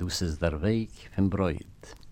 دوسز دربيك في فمبرۆید.